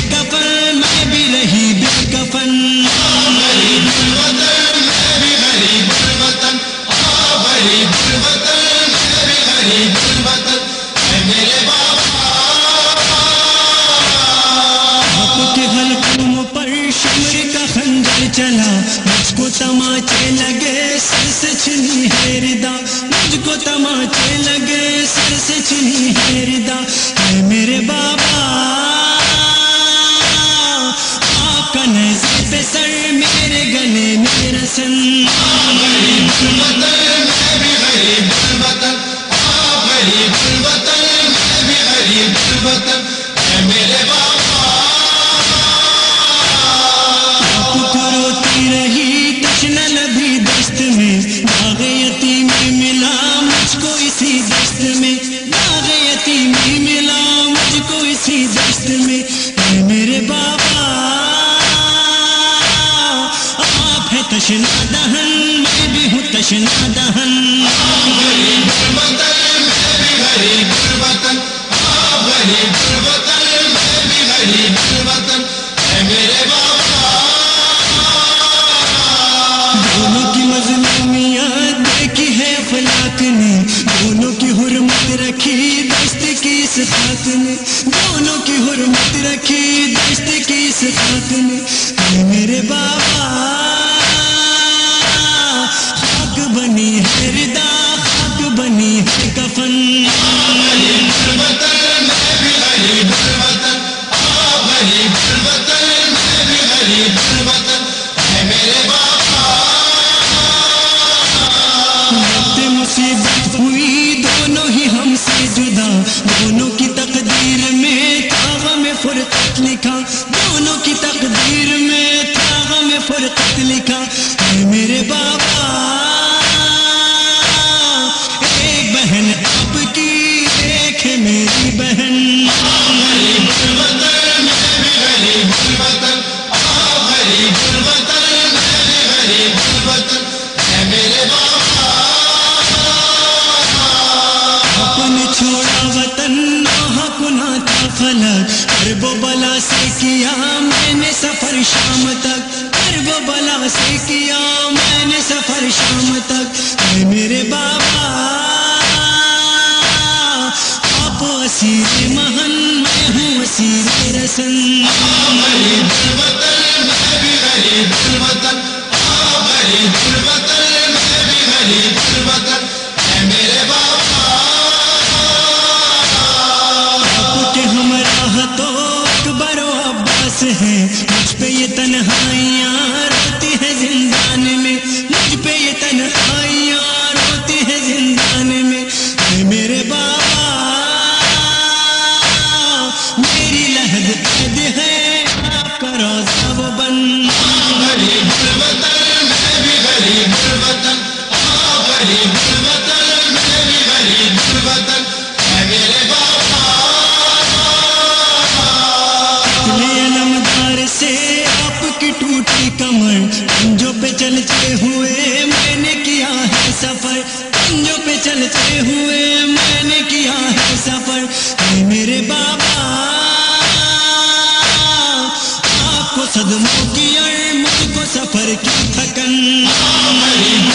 کفن میں بھی رہی بے کفن میرے بابا کے پر کا چلا۔ مجھ کو تماچے لگے سر سے چھنی ہے ردا۔ مجھ کو تماچے لگے سر سے چھنی ہے ردا۔ اے میرے بابا۔ نظر تشنا دہن میں بھی ہوں تشنا دہن میرے بابا دونوں کی مظلومیت دیکھی ہے افلاق نے دونوں کی حرمت رکھی، دست کی اس نے دونوں کی حرمت رکھی دست کی اس خاک نے میرے بابا۔ میرے بابا، ایک بہن آپ کی ایک ہے میری بہن۔ غریب بابا چھوڑا وطن نوحہ کنا تھا فلک۔ کرب بلا سے کیا میں نے سفر شام کرب بلا سے کیا میں نے سفر شام تک اے میرے بابا؟ آپ اسیر مہن، میں ہوں اسیر رسن۔ غریب الوطن میں بھی غریب الوطن آ غریب الوطن میں بھی غریب الوطن اے میرے بابا آپ کے ہمراہ تو اکبر و عباس ہیں، مجھ پہ یہ تنہائیاں چلتے ہوئے میں نے کیا ہے سفر؟ پنجوں پہ چلتے ہوئے میں نے کیا ہے سفر؟ اے میرے بابا، آپ کو صدموں کی اور مجھ کو سفر کی تھکن۔ غریب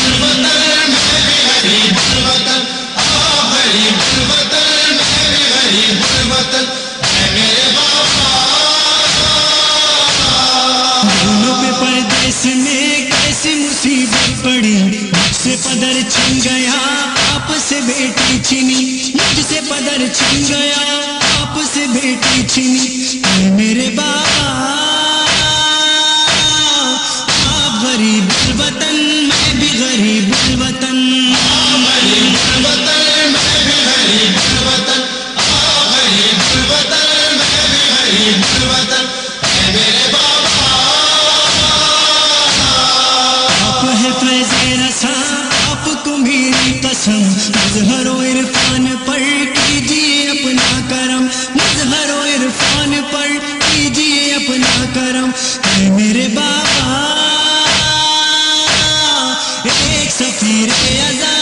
پدر چھن گیا، آپ سے بیٹی چھنی۔ مجھ سے پدر چھن گیا، آپ سے بیٹی چھنی۔ میرے بابا آپ غریب کرم، مظہر و عرفان پر کیجیے اپنا کرم۔ اے میرے بابا، ایک سفیر ازا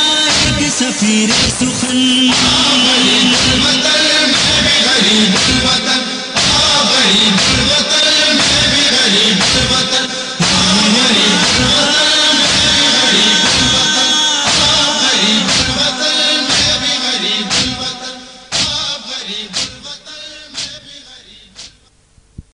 ایک سفیر سخن۔